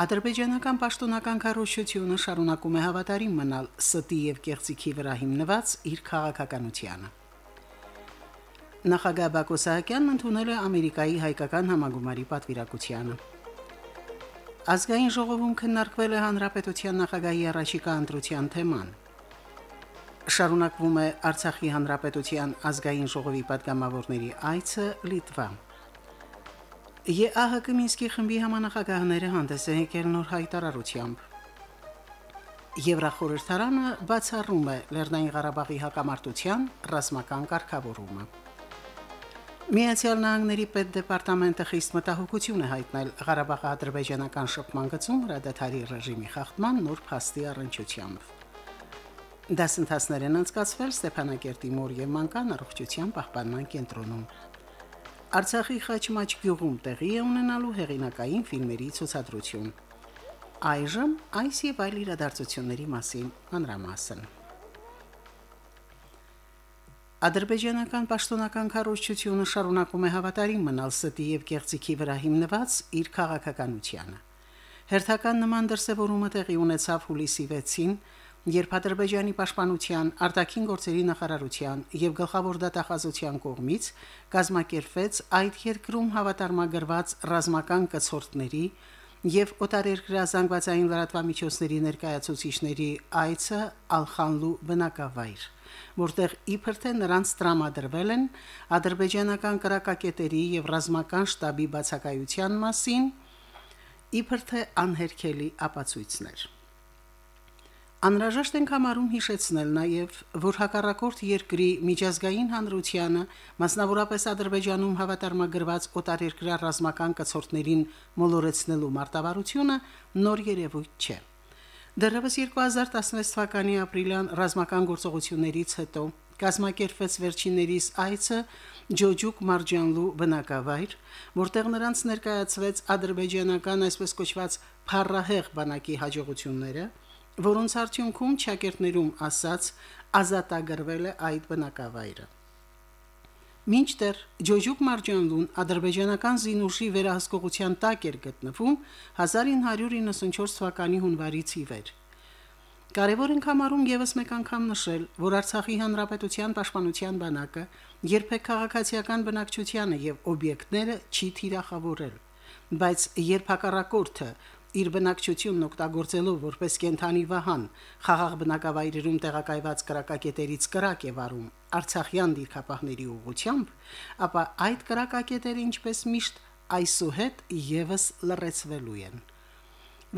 Ադրբեջանական պաշտոնական քարոշությունը շարունակում է հավատարիմ մնալ ստի եւ կեղծիքի վրա հիմնված իր քաղաքականությանը։ Նախագահ Բակո Սահակյանն ընդունել է Ամերիկայի հայկական համագումարի պատվիրակությանը։ Ազգային ժողովում քննարկվել է հանրապետության նախագահի առաջիկա ընտրության թեման։ Շարունակվում է Արցախի հանրապետության ազգային ժողովի պատգամավորների այցը Լիտվա։ ԵԱՀԿ Մինսկի խմբի համանախագահները հանդես են եկել նոր հայտարարությամբ։ Եվրախորհրդարանը բացառում է Լեռնային Ղարաբաղի հակամարտության ռազմական կարգավորումը։ Միացյալ Նահանգների պետդեպարտամենտը խիստ մտահոգություն է հայտնել Ղարաբաղի ադրբեջանական շփման գծում հրադադարի ռեժիմի խախտման նոր փաստի առնչությամբ։ Դասընթացներ են անցկացվել Ստեփանակերտի մոր եւ մանկան առողջության պահպանման կենտրոնում։ Արցախի Խաչմաչ գյուղում տեղի է ունենալու հեղինակային ֆիլմերի ցուցադրություն։ Այժմ այս եւ այլ իրադարձությունների մասին մանրամասն։ Ադրբեջանական պաշտոնական կառույցությունը շարունակում է հավատարիմ մնալ ստի եւ կեղծիքի վրա հիմնված իր քաղաքականությանը։ Հերթական նման դրսևորումը տեղի ունեցավ հուլիսի 6-ին, երբ Ադրբեջանի պաշտպանության, արտաքին գործերի նախարարության եւ գլխավոր դատախազության կողմից կազմակերպվեց այդ երկրում հավատարմագրված ռազմական կցորդների եւ օտարերկրյա զանգվածային լրատվամիջոցների ներկայացուցիչների այցը Ալխանլու բնակավայր, որտեղ իբր թե նրանց տրամադրվել են ադրբեջանական կրակակետերի եւ ռազմական շտաբի բացակայության մասին, իբր թե անհերքելի ապացույցներ։ Անհրաժեշտ ենք համարում հիշեցնել նաև, որ հակառակորդ երկրի միջազգային հանրությանը, մասնավորապես Ադրբեջանում հավատարմագրված օտարերկրյա ռազմական կցորդներին մոլորեցնելու մարտավարությունը նոր երևույթ չէ։ Դեռևս 2016 թվականի ապրիլյան ռազմական գործողություններից հետո կազմակերպվեց վերջիններիս այցը Ջոջուկ Մարջանլու բնակավայր, որտեղ նրանց ներկայացվեց ադրբեջանական այսպես կոչված փառահեղ բանակի հաջողությունները, որոնց արդյունքում ճակերտներում ասած ազատագրվել է այդ բնակավայրը։ Մինչդեռ Ջոջուկ Մարջանլուն ադրբեջանական զինուժի վերահսկողության տակ էր գտնվում 1994 թվականի հունվարից ի վեր։ Կարևոր ենք համարում եւս մեկ անգամ նշել, որ Արցախի հանրապետության պաշտպանության բանակը երբեք քաղաքացիական բնակչությանը եւ օբյեկտները չի թիրախավորել, բայց երբ հակառակորդը իր բնակչությունն օգտագործելով որպես կենթանի վահան խաղաղ բնակավայրերում տեղակայված կրակակետերից կրակ է վարում Արցախյան դիրքապահների ուղությամբ, ապա այդ կրակակետերը ինչպես միշտ այսուհետ եւս լրացվելու են։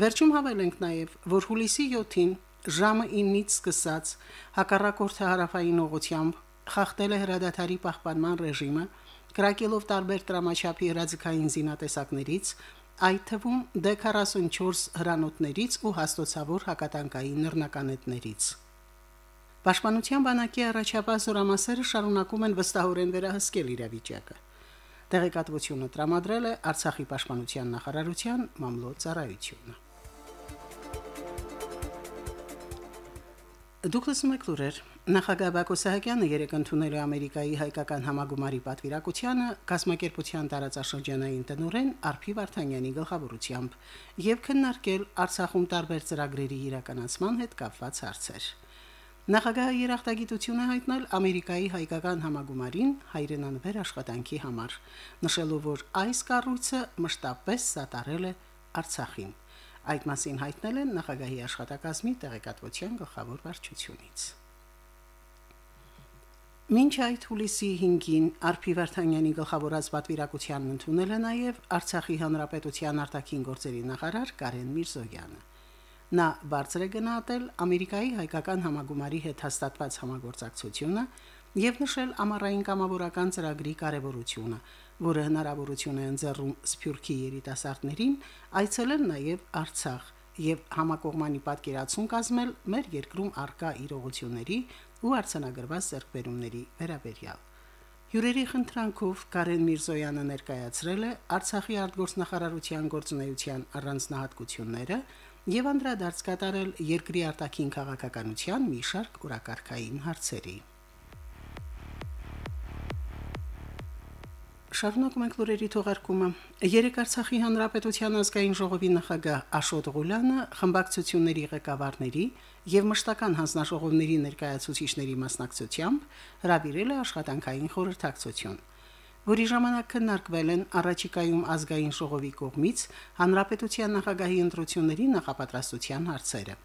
Վերջում հավելենք նաև, որ հուլիսի 7-ին ժամը 9-ից սկսած հակառակորդը հարավային ուղությամբ խախտել է հրադադարի պահպանման ռեժիմը, կրակելով տարբեր տրամաչափի հրաձգային զինատեսակներից այդ թվում D44 հրանոթներից ու հաստոցավոր հակատանկային նռնականետներից։ Պաշտպանության բանակի առաջապահ զորամասերը շարունակում են վստահորեն վերահսկել իրավիճակը։ Տեղեկատվությունը տրամադրել է Արցախի պաշտպանության նախարարության մամլոյ ծառայությունը։ Դուկլաս Մակլուրեր Նախագահ Բակո Սահակյանը երեկ ընդունել է Ամերիկայի հայկական համագումարի պատվիրակությանը կազմակերպության տարածաշրջանային տնօրեն Արփի Վարդանյանի գլխավորությամբ եւ քննարկել Արցախում տարբեր ծրագրերի իրականացման հետ կապված հարցեր։ Նախագահը երախտագիտություն է հայտնել Ամերիկայի հայկական համագումարին հայրենանվեր աշխատանքի համար, նշելով, որ այս կառույցը մշտապես սատարել է Արցախին։ Այդ մասին հայտնել են նախագահի աշխատակազմի տեղեկատվության գլխավոր վարչությունից։ Մինչ այդ հուլիսի 5-ին Արփի Վարդանյանի գլխավորած պատվիրակությանն ընդունել է նաև Արցախի հանրապետության արտաքին գործերի նախարար Կարեն Միրզոյանը։ Նա բարձր է գնահատել Ամերիկայի հայկական համագումարի հետ հաստատված համագործակցությունը եւ նշել ամառային կամավորական ծրագրի կարեւորությունը, որը հնարավորություն է ընձեռում Սփյուռքի երիտասարդներին այցելել նաև Արցախ եւ համակողմանի պատկերացում կազմել մեր երկրում արկա իրողությունների ու արցանագրված ձեռքբերումների վերաբերյալ։ Հյուրերի խնդրանքով Կարեն Միրզոյանը ներկայացրել է Արցախի արտգործնախարարության գործունեության առանձնահատկությունները եւ անդրադարձ կատարել երկրի արտաքին քաղաքականության մի շարք օրակարգային հարցերի։ Շարունակում ենք լուրերի թողարկումը։ Երեք Արցախի հանրապետության ազգային ժողովի նախագահ Աշոտ Ղուլյանը խմբակցությունների ղեկավարների եւ մշտական հանձնաժողովների ներկայացուցիչների մասնակցությամբ հրավիրել է աշխատանքային խորհրդակցություն, որի ժամանակ քննարկվել են առաջիկայում ազգային ժողովի կողմից հանրապետության նախագահի ընտրությունների նախապատրաստության հարցերը։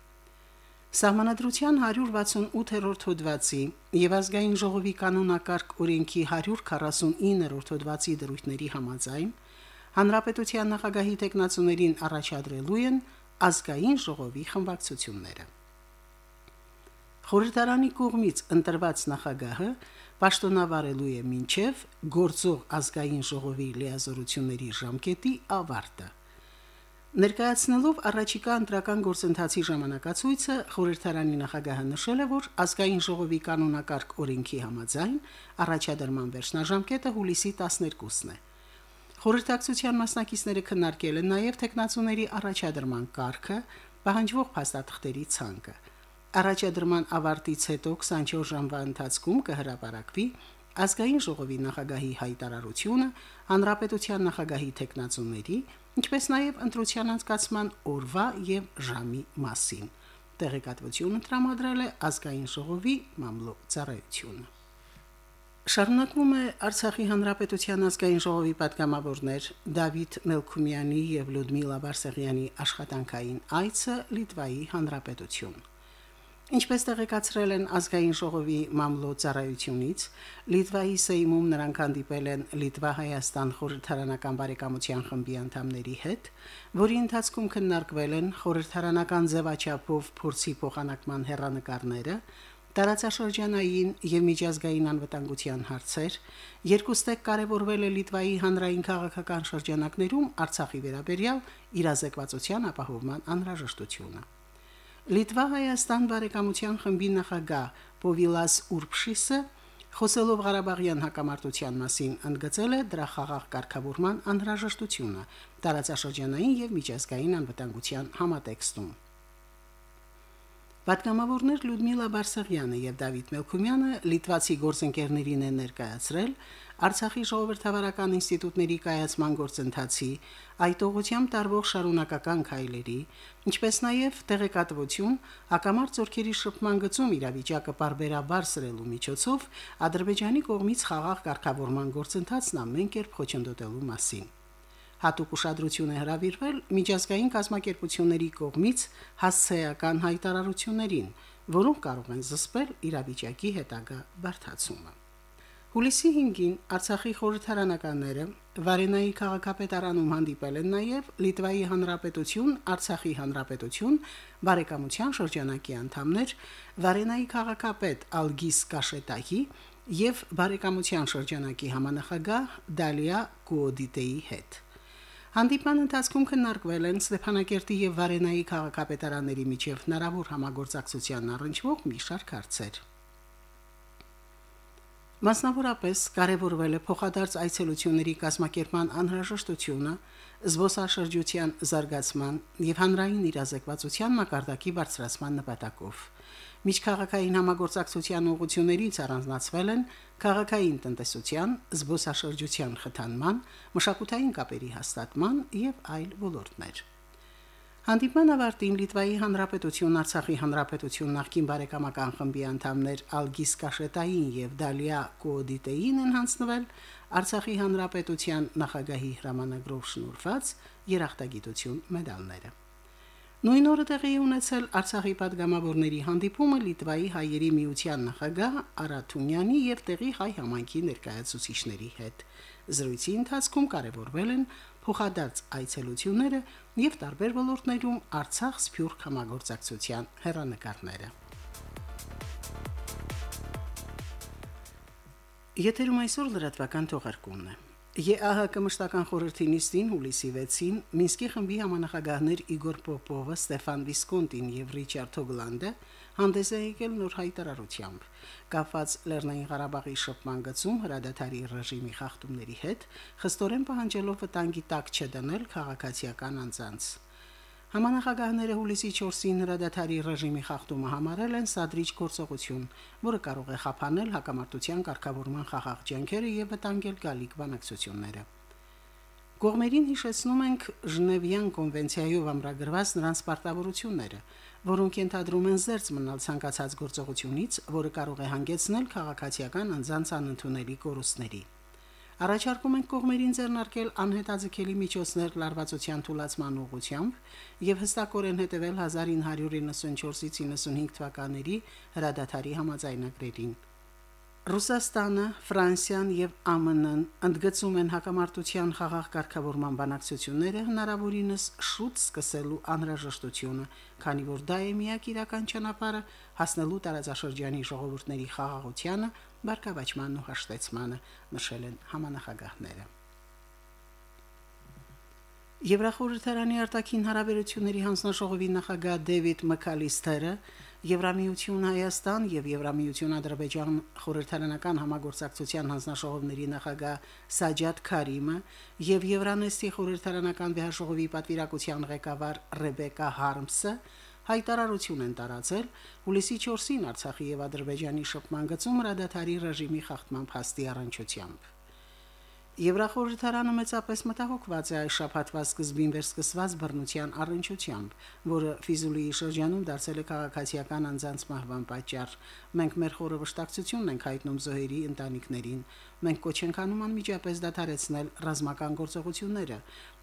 Սահմանադրության 168-րդ հոդվածի եւ ազգային ժողովի կանոնակարգ օրենքի 149-րդ հոդվածի դրույթների համաձայն հանրապետության նախագահի տեխնացուներին առաջադրելու են ազգային ժողովի խմբակցությունները։ Խորհրդարանի կողմից ընտրված նախագահը պաշտոնավարելու է մինչև գործող ազգային ժողովի լիազորությունների ժամկետի ավարտը։ Ներկայացնելով առաջիկա ընտրական գործընթացի ժամանակացույցը, խորհրդարանի նախագահը նշել է, որ ազգային ժողովի կանոնակարգ օրենքի համաձայն առաջադրման վերջնաժամկետը հուլիսի 12-ն է։ Խորհրդակցության մասնակիցները քննարկել են նաև տեխնացուների առաջադրման կարգը, պահանջվող փաստաթղթերի ցանկը։ Առաջադրման ավարտից հետո 24 ժամվա ընթացքում կհրապարակվի ազգային ժողովի նախագահի հայտարարությունը, հանրապետության նախագահի տեխնացումների, ինչպես նաև ընտրության անցկացման օրվա եւ ժամի մասին։ Տեղեկատվությունը տրամադրել է ազգային ժողովի մամլո ծառայությունը։ Շարունակվում է Արցախի Հանրապետության ազգային ժողովի պատգամավորներ Դավիթ Մելքումյանի եւ Լյուդմիլա Բարսեղյանի աշխատանքային այցը Լիտվայի Հանրապետություն։ Ինչպես տեղեկացրել են ազգային ժողովի մամլո ծառայությունից, Լիտվայի Սեյմում նրանք հանդիպել են Լիտվա-Հայաստան խորհրդարանական բարեկամության խմբի անդամների հետ, որի ընթացքում քննարկվել են խորհրդարանական ձևաչափով փորձի փոխանակման հերանեկարները, տարածաշրջանային եւ միջազգային անվտանգության հարցեր, երկուստեք կարևորվել է Լիտվայի հանրային քաղաքական շրջանակներում Արցախի վերաբերյալ իրազեկվածության ապահովման անհրաժեշտությունը։ Լիտվա-Հայաստան բարեկամության խմբի նախագահ Պովիլաս Ուրփշիսը խոսելով Ղարաբաղյան հակամարտության մասին ընդգծել է դրա խաղաղ կարգավորման անհրաժեշտությունը տարածաշրջանային եւ միջազգային անվտանգության համատեքստում։ Պատգամավորներ Լյուդմիլա Բարսեղյանը եւ Դավիթ Մելքումյանը լիտվացի գործընկերներին են ներկայացրել Արցախի ժողովրդավարական ինստիտուտների կայացման գործընթացի, այդ ուղղությամբ տարվող շարունակական քայլերի, ինչպես նաև տեղեկատվություն, ակամարտ ծորքերի շփման գծում իրավիճակը բարբերաբար սրելու միջոցով Ադրբեջանի կողմից խաղաղ կարգավորման գործընթացն ամեն կերպ խոչընդոտելու մասին։ Հատուկ ուշադրություն է հրավիրվել միջազգային կազմակերպությունների կողմից հասցեական հայտարարություններին, որոնք կարող են զսպել իրավիճակի հետագա բարդացումը։ Հուլիսի 5-ին Արցախի խորհրդարանականները Վարենայի քաղաքապետարանում հանդիպել են նաև Լիտվայի Հանրապետություն, Արցախի Հանրապետություն, բարեկամության շրջանակի անդամներ Վարենայի քաղաքապետ Ալգիս Կաշետայի եւ բարեկամության շրջանակի համանախագահ Դալիա Կուոդիտեի հետ։ Հանդիպման ընթացքում քննարկվել են Ստեփանակերտի եւ Վարենայի քաղաքապետարանների միջև հնարավոր համագործակցության առնչվող մի շարք հարցեր։ Մասնավորապես կարևորվել է փոխադարձ այցելությունների կազմակերպման անհրաժեշտությունը, զբոսաշրջության զարգացման եւ հանրային իրազեկվածության մակարդակի բարձրացման նպատակով։ Միջքաղաքային համագործակցության ուղղություններից առանձնացվել են քաղաքային տնտեսության, զբոսաշրջության խթանման, մշակութային կապերի հաստատման եւ այլ ոլորտներ։ Հանդիպման ավարտին Լիտվայի Հանրապետություն Արցախի Հանրապետություն նախկին բարեկամական խմբի անդամներ Ալգիս Կաշետային եւ Դալիա Կոդիտեին են հանձնվել Արցախի Հանրապետության նախագահի հրամանագրով շնորհված երախտագիտություն մեդալները։ Նույն օրը տեղի ունեցել Արցախի падգամավորների հանդիպումը Լիտվայի հայերի միության նախագահ Արաթունյանի եւ տեղի հայ համայնքի ներկայացուցիչների հետ։ Զրույցի ընթացքում կարևորվել են փոխադարձ այցելությունները եւ տարբեր ոլորտներում Արցախ-Սփյուռք համագործակցության հերանեկարները։ Եթերում այսօր լրատվական թողարկումն է։ ԵԱՀԿ մշտական խորհրդի նիստին հուլիսի 6-ին Մինսկի խմբի համանախագահներ Իգոր Պոպովը, Ստեփան Վիսկոնտին եւ Ռիչարդ Հոգլանդը հանդես է եկել նոր հայտարարությամբ կապված Լեռնային Ղարաբաղի շփման գծում հրադադարի ռեժիմի խախտումների հետ, խստորեն պահանջելով վտանգի տակ չդնել քաղաքացիական անձանց։ Համանախագահները հուլիսի 4-ին հրադադարի ռեժիմի խախտումը համարել են սադրիչ գործողություն, որը կարող է խափանել հակամարտության կարգավորման խաղաղ ջանքերը եւ վտանգել գալիք բանակցությունները։ Կողմերին հիշեցնում ենք Ժնևյան կոնվենցիայով ամրագրված նրանց պարտավորությունները, որոնք ենթադրում են զերծ մնալ ցանկացած գործողությունից, որը կարող է հանգեցնել քաղաքացիական անձանց անընդունելի կորուստների։ Առաջարկում ենք կողմերին ձեռնարկել անհետաձգելի միջոցներ լարվածության թույլաtsման ուղղությամբ եւ հստակորեն հետևել 1994-ից 95 թվականների հրադադարի համաձայնագրերին։ Ռուսաստանը, Ֆրանսիան եւ ԱՄՆ-ն ընդգծում են հակամարտության խաղաղ կարգավորման բանակցությունները հնարավորինս շուտ սկսելու անհրաժեշտությունը, քանի որ դա է միակ իրական ճանապարհը հասնելու տարածաշրջանի ժողովուրդների խաղաղությանը, բարգավաճմանն ու հաշտեցմանը, նշել են համանախագահները։ Եվրախորհրդարանի արտաքին հարաբերությունների հանձնաժողովի նախագահ Դեվիդ Մակալիստերը Եվրամիություն Հայաստան եւ Եվրամիություն Ադրբեջան խորհրդարանական համագործակցության հանձնաժողովների նախագահ Սաջադ Քարիմը եւ Եվրանեստի խորհրդարանական վեհաժողովի պատվիրակության ղեկավար Ռեբեկա Հարմսը հայտարարություն են տարածել հուլիսի 4-ին Արցախի եւ Ադրբեջանի շփման գծում հրադադարի ռեժիմի խախտման փաստի առնչությամբ։ Եվրախորհրդարանը մեծապես մտահոգված է այս շփաթվա սկզբին վերսկսված բռնության առընչությամբ, որը Ֆիզուլիի շրջանում դարձել է քաղաքացիական անձանց մահվան պատճառ։ Մենք մեր խորը վշտակցությունն ենք հայտնում զոհերի ընտանիքներին։ Մենք կոչ ենք անում անմիջապես դադարեցնել ռազմական գործողությունները։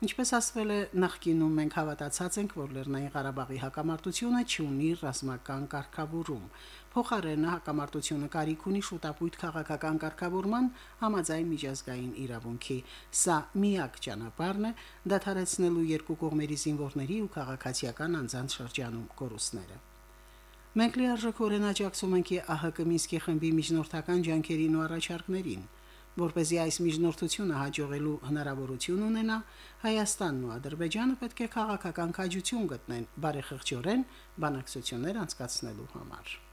Ինչպես ասվել է նախկինում, մենք հավատացած ենք, որ Լեռնային Ղարաբաղի հակամարտությունը չունի ռազմական կարգավորում փոխարենը հակամարտությունը կարիք ունի շուտապույտ քաղաքական կարգավորման համաձայն միջազգային իրավունքի։ Սա միակ ճանապարհն է դադարեցնելու երկու կողմերի զինվորների ու քաղաքացիական անձանց շրջանում կորուստները։ Մենք լիարժեքորեն աջակցում ենք ԱՀԿ Մինսկի խմբի միջնորդական ջանքերին ու առաջարկներին, որ เป զի այս միջնորդությունը հաջողելու հնարավորություն ունենա, Հայաստանն ու Ադրբեջանը պետք է քաղաքական քաջություն գտնեն բարեխղճորեն բանակցություններ անցկացնելու համար։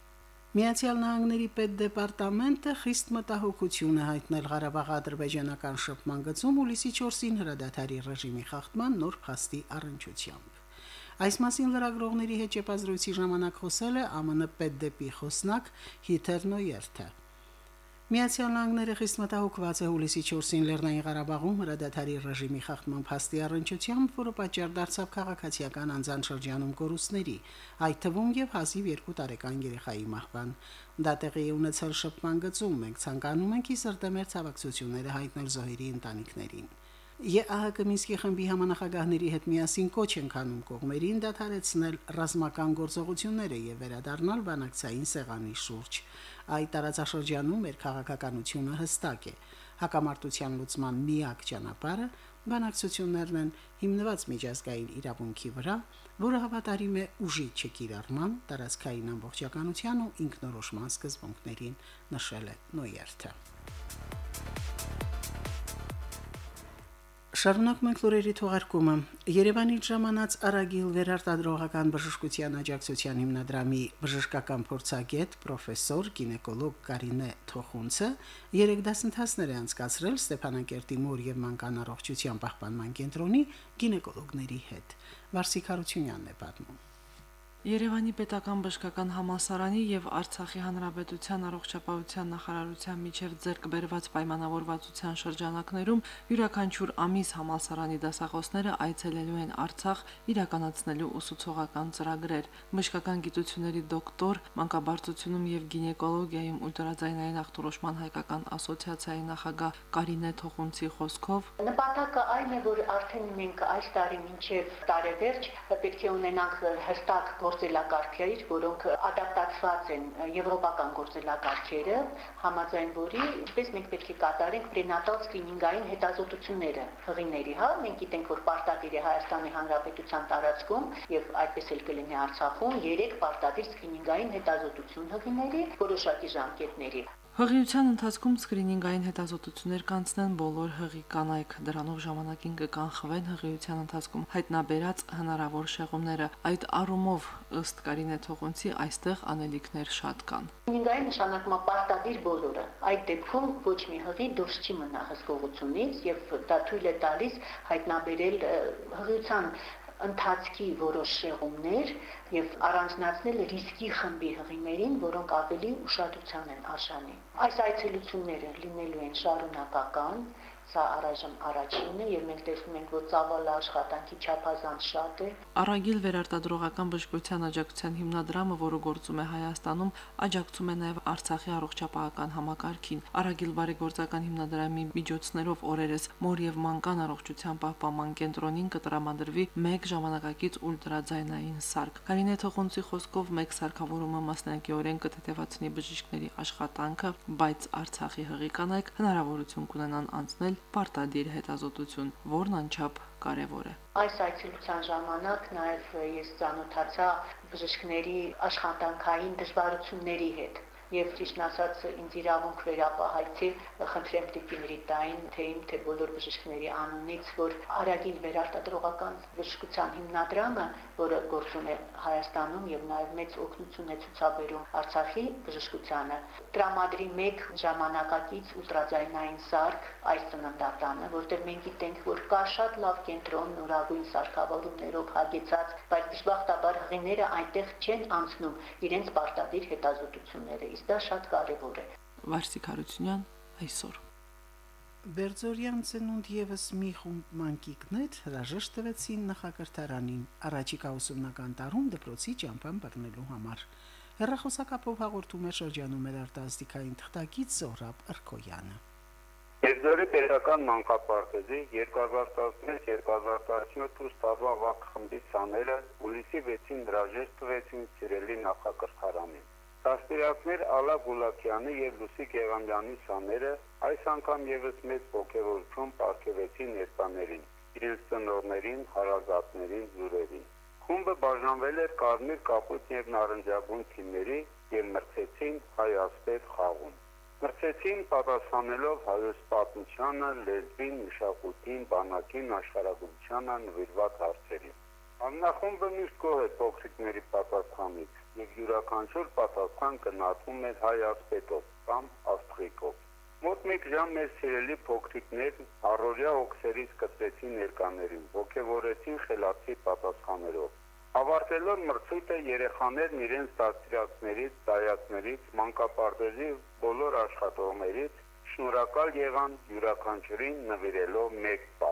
Միացյալ Նահանգների պետդեպարտամենտը խիստ մտահոգություն է հայտնել Ղարաբաղ-ադրբեջանական շփման գծում հուլիսի 4-ին հրադադարի ռեժիմի խախտման նոր փաստի առընչությամբ։ Այս մասին լրագրողների հետ ճեպազրույցի ժամանակ խոսել է ԱՄՆ պետդեպի խոսնակ Հիթեր Նոյերթը։ Միացյալ Նահանգները խիստ մտահոգված է հուլիսի 4-ին Լեռնային Ղարաբաղում հրադադարի ռեժիմի խախտման փաստի առընչությամբ, որը պատճառ դարձավ քաղաքացիական անձան շրջանում կորուստների, այդ թվում եւ հազիվ 2 տարեկան երեխայի մահվան։ Դա տեղի է ունեցել շփման գծում, մենք ցանկանում ենք ի սրտեմեր ցավակցությունները հայտնել զոհերի ընտանիքներին։ ԵԱՀԿ Մինսկի խմբի համանախագահների հետ միասին կոչ են անում կողմերին դադարեցնել ռազմական գործողությունները եւ վերադառնալ բանակցային սեղանի շուրջ։ Այդ տարածաշրջանում մեր քաղաքականությունը հստակ է։ Հակամարտության լուծման միակ ճանապարհը բանակցություններն են հիմնված միջազգային իրավունքի վրա, որը հավատարիմ է ուժի չկիրառման, տարածքային ամբողջականության ու ինքնորոշման սկզբունքներին, նշել է Նոյերթը։ Շարունակում ենք լուրերի թողարկումը։ Երևանից ժամանած Արագիլ վերարտադրողական բժշկության աջակցության հիմնադրամի բժշկական փորձագետ պրոֆեսոր գինեկոլոգ Կարինե Թոխունցը երեք դասընթացներ է անցկացրել Ստեփանակերտի մոր եւ մանկան առողջության պահպանման կենտրոնի գինեկոլոգների հետ։ Վարսիկ Հարությունյանն է պատմում։ Երևանի պետական բժշկական համալսարանի եւ Արցախի հանրապետության առողջապահության նախարարության միջև ձեռք բերված պայմանավորվածության շրջանակներում յուրաքանչյուր ամիս համալսարանի դասախոսները այցելելու են Արցախ իրականացնելու ուսուցողական ծրագրեր։ Բժշկական գիտությունների դոկտոր, մանկաբարձությունում եւ գինեկոլոգիայում ուլտրաձայնային ախտորոշման հայկական ասոցիացիայի նախագահ Կարինե Թոխունցի խոսքով նպատակը այն է, որ արդեն մենք այս տարի մինչև տարեվերջ պետք է ունենանք հստակ գործելակարգեր, որոնք ադապտացված են եվրոպական գործելակարգերը, համաձայն որի ինչպես մենք պետք է կատարենք պրենատալ սկրինինգային հետազոտությունները հղիների, հա, մենք գիտենք, որ պարտադիր է Հայաստանի Հանրապետության տարածքում եւ այդպես էլ կլինի Արցախում 3 պարտադիր սկրինինգային հետազոտություն հղիների որոշակի ժամկետների Հղիության ընթացքում սկրինինգային հետազոտություններ կանցնեն բոլոր հղի կանայք, դրանով ժամանակին կկանխվեն հղիության ընթացքում հայտնաբերած հնարավոր շեղումները։ Այդ առումով ըստ Կարինե Թողունցի այստեղ անելիքներ շատ կան։ Նինգային նշանակում է պարտադիր բոլորը։ Այդ դեպքում ոչ մի հղի դուրս չի մնա հսկողությունից եւ դա թույլ է տալիս հայտնաբերել հղիության ընթացքի որոշ շեղումներ եւ առանձնացնել ռիսկի խմբի հղիներին, որոնք ավելի ուշադրության են արժանի։ Այս այցելությունները լինելու են շարունակական, Սա առայժմ առաջինն է եւ մենք տեսնում ենք, որ ծավալը աշխատանքի չափազանց շատ է։ Արագիլ վերարտադրողական բժշկության աջակցության հիմնադրամը, որը գործում է Հայաստանում, աջակցում է նաեւ Արցախի առողջապահական համակարգին։ Արագիլ բարեգործական հիմնադրամի միջոցներով օրերս մոր եւ մանկան առողջության պահպանման կենտրոնին կտրամադրվի 1 ժամանակակից ուլտրաձայնային սարք։ Կարինե Թողունցի խոսքով մեկ սարքավորումը մասնակիորեն կթեթևացնի բժիշկների աշխատանքը, բայց Արցախի հղի կանայք հնարավորություն կունենան անցնել պարտադիր հետազոտություն, որն անչափ կարևոր է։ Այս այցելության ժամանակ նաև ես ծանոթացա բժիշկների աշխատանքային դժվարությունների հետ եւ ճիշտ ասած ինձ իրավունք վերապահայցի խնդրեմ տիկին Ռիտային թե իմ թե բոլոր բժիշկների անունից որ արագին վերարտադրողական բժշկության հիմնադրամը որը գործում է Հայաստանում եւ նաեւ մեծ օգնություն է ցուցաբերում Արցախի բժշկությանը տրամադրի մեկ ժամանակակից ուլտրաձայնային սարք այս ծննդատանը որտեղ մենք գիտենք որ կա շատ լավ կենտրոն նորագույն սարքավորումներով հագեցած բայց դժբախտաբար հղիները այնտեղ չեն անցնում իրենց պարտադիր հետազոտությունները Դա շատ կարևոր է։ Վարսիկ Հարությունյան այսօր Բերձորյան ծնունդ եւս մի խումբ մանկիկներ հրաժեշտ տվեցին նախակրթարանին առաջիկա ուսումնական տարում դպրոցի ճամփան բռնելու համար։ Հերրախոսակապով հաղորդում է շրջանում մեր արտասթիկային թղթակից Զորապ Ըրկոյանը։ Երձորի պետական մանկապարտեզի 2016-2017 թուս տարվա վակ խմբի սաները հուլիսի 6-ին հրաժեշտ տվեցին Սիրելի նախակրթարանին։ Դաստիարակներ Ալա Գուլակյանի եւ Լուսի Գեղամյանի սաները այս անգամ եւս մեծ ողջերություն ապարգևեցին ներկաներին, իրենց ծնողներին, հարազատներին, զուրերին։ Խումբը բաժանվել էր կարմիր, կապույտ եւ նարնջագույն թիմերի եւ մրցեցին հայ ասպետ խաղում։ Մրցեցին պատասխանելով հայոց պատմությանը, լեզվին, մշակույթին, բանակին, աշխարհագրությանը նվիրված հարցերին։ Աննախումբը միշտ գոհ է փոքրիկների պատասխանից եւ յուրաքանչյուր պատասխան կնատվում է հայ ասպետով կամ աստղիկով։ Մոտ մեկ ժամ մեր սիրելի փոքրիկներ առօրյա օքսերից կծեցին ներկաներին, ողջևորեցին խելացի պատասխաներով։ Ավարտելով մրցույթը երեխաներն իրենց դաստիարակներից, դայացներից, մանկապարտեզի բոլոր աշխատողներից շնորհակալ եղան յուրաքանչյուրին նվիրելով մեկ բար։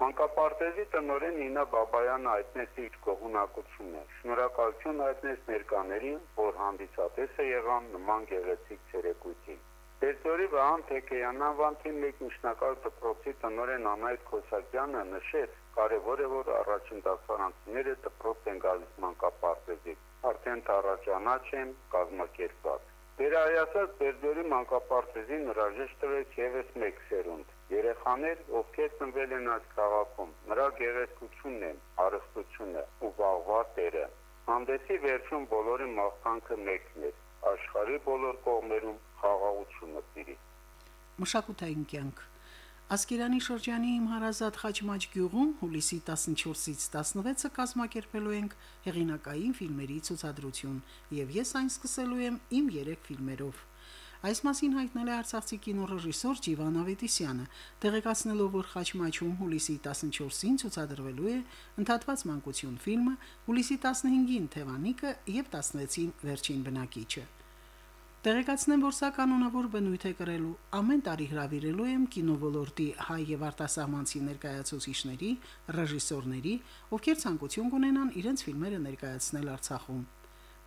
Մանկապարտեզի տնօրեն Նինա Բաբայանը այդպես իր գողունակությունը։ Շնորհակալություն այդպես ներկաներին, որ հանդիսատես է եղան նման գեղեցիկ ցերեկույթի։ Տերտորի Վահան Թեքեյանավանքի մեկ միջնակալ դպրոցի տնօրեն Անայդ Քոսակյանը նշեց, կարևոր է որ առաջին դասարանցիները դպրոց են գալիս մանկապարտեզի։ Արդեն տարաճանաչ են կազմակերպված։ Վերահայացած Բերձորի մանկապարտեզին հրաժեշտ տվեց եւս մեկ սերունդ Երեխաներ, ովքեր ծնվել են այս քաղաքում, նրա գեղեցկությունն են, հարստությունը ու վաղվա տերը։ Հանդեսի վերջում բոլորի մաղթանքը մեկն է՝ աշխարհի բոլոր կողմերում խաղաղությունը տիրի։ Մշակութային կյանք Ասկերանի շրջանի իմ հարազատ Խաչմաչ գյուղում հուլիսի 14-ից 16-ը կազմակերպելու ենք հեղինակային ֆիլմերի ցուցադրություն, եւ ես այն սկսելու եմ իմ 3 ֆիլմերով։ Այս մասին հայտնել է Արցախցի կինոռեժիսոր Ջիվան Ավետիսյանը, տեղեկացնելով, որ Խաչմաչում հուլիսի 14-ին ցուցադրվելու է ընդհատված մանկություն ֆիլմը, հուլիսի 15-ին Թևանիկը եւ 16-ին Վերջին բնակիչը։ Տեղեկացնեմ, որ սա կանոնավոր բնույթ է կրելու։ Ամեն տարի հravirելու եմ կինովոլորտի հայ եւ արտասահմանցի ներկայացուցիչների, ռեժիսորների, ովքեր ցանկություն կունենան իրենց ֆիլմերը ներկայացնել Արցախում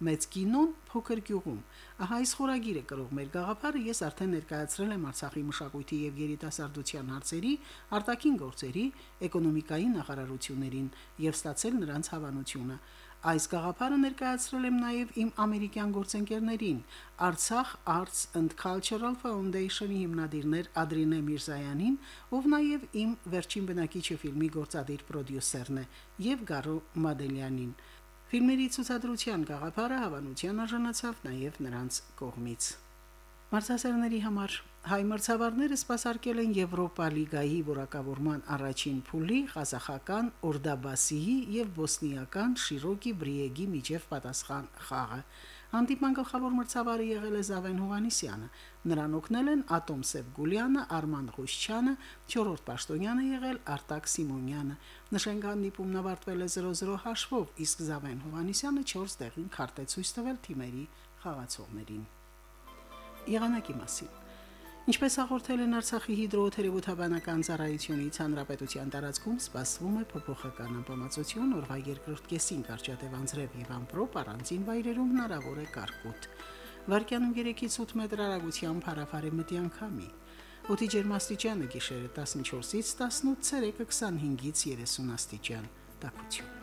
մեծ կինոն փոքր գյուղում։ Ահա այս խորագիրը կրող մեր գաղափարը ես արդեն ներկայացրել եմ Արցախի մշակույթի եւ երիտասարդության հարցերի, արտաքին գործերի, էկոնոմիկայի նախարարություններին եւ ստացել նրանց հավանությունը։ Այս գաղափարը ներկայացրել եմ նաև իմ ամերիկյան գործընկերներին Artsakh Arts and Cultural Foundation-ի հիմնադիրներ Ադրինե Միրզայանին, ով նաև իմ վերջին բնակիչը ֆիլմի գործադիր պրոդյուսերն է, եւ Գարո Մադելյանին։ Ֆիլմերի ցուցադրության գաղափարը հավանության արժանացավ նաև նրանց կողմից։ Մարզասերների համար հայ մրցավարները սպասարկել են Եվրոպա լիգայի որակավորման առաջին փուլի ղազախական Օրդաբասիի եւ բոսնիական Շիրոկի Բրիեգի միջև պատասխան խաղը։ Հանդիպման գլխավոր մրցավարը եղել է Զավեն Հովանիսյանը։ Նրան օգնել են Ատոմ Սևգուլյանը, Արման Ղուշչյանը, 4-րդ պաշտոնյանը եղել Արտակ Սիմոնյանը։ Նշենք հանդիպումն ավարտվել է 0-0 հաշվով, իսկ Զավեն Հովանիսյանը 4 տեղին քարտե ցույց տվել թիմերի խաղացողներին։ Եղանակի մասին Ինչպես հաղորդել են Արցախի հիդրոթերապևտաբանական ծառայությունից, հանրապետության տարածքում սպասվում է փոփոխական ամպամածություն, օրվա երկրորդ կեսին կարճատև անձրև եւ ամպրոպ առանձին վայրերում հնարավոր է կարկուտ։ Վարկյանում 3-ից 8 մետր արագությամբ հարավարի մտի անկամի։ Օդի ջերմաստիճանը գիշերը 14-ից 18, ցերեկը 25-ից 30 աստիճան։ Տակություն։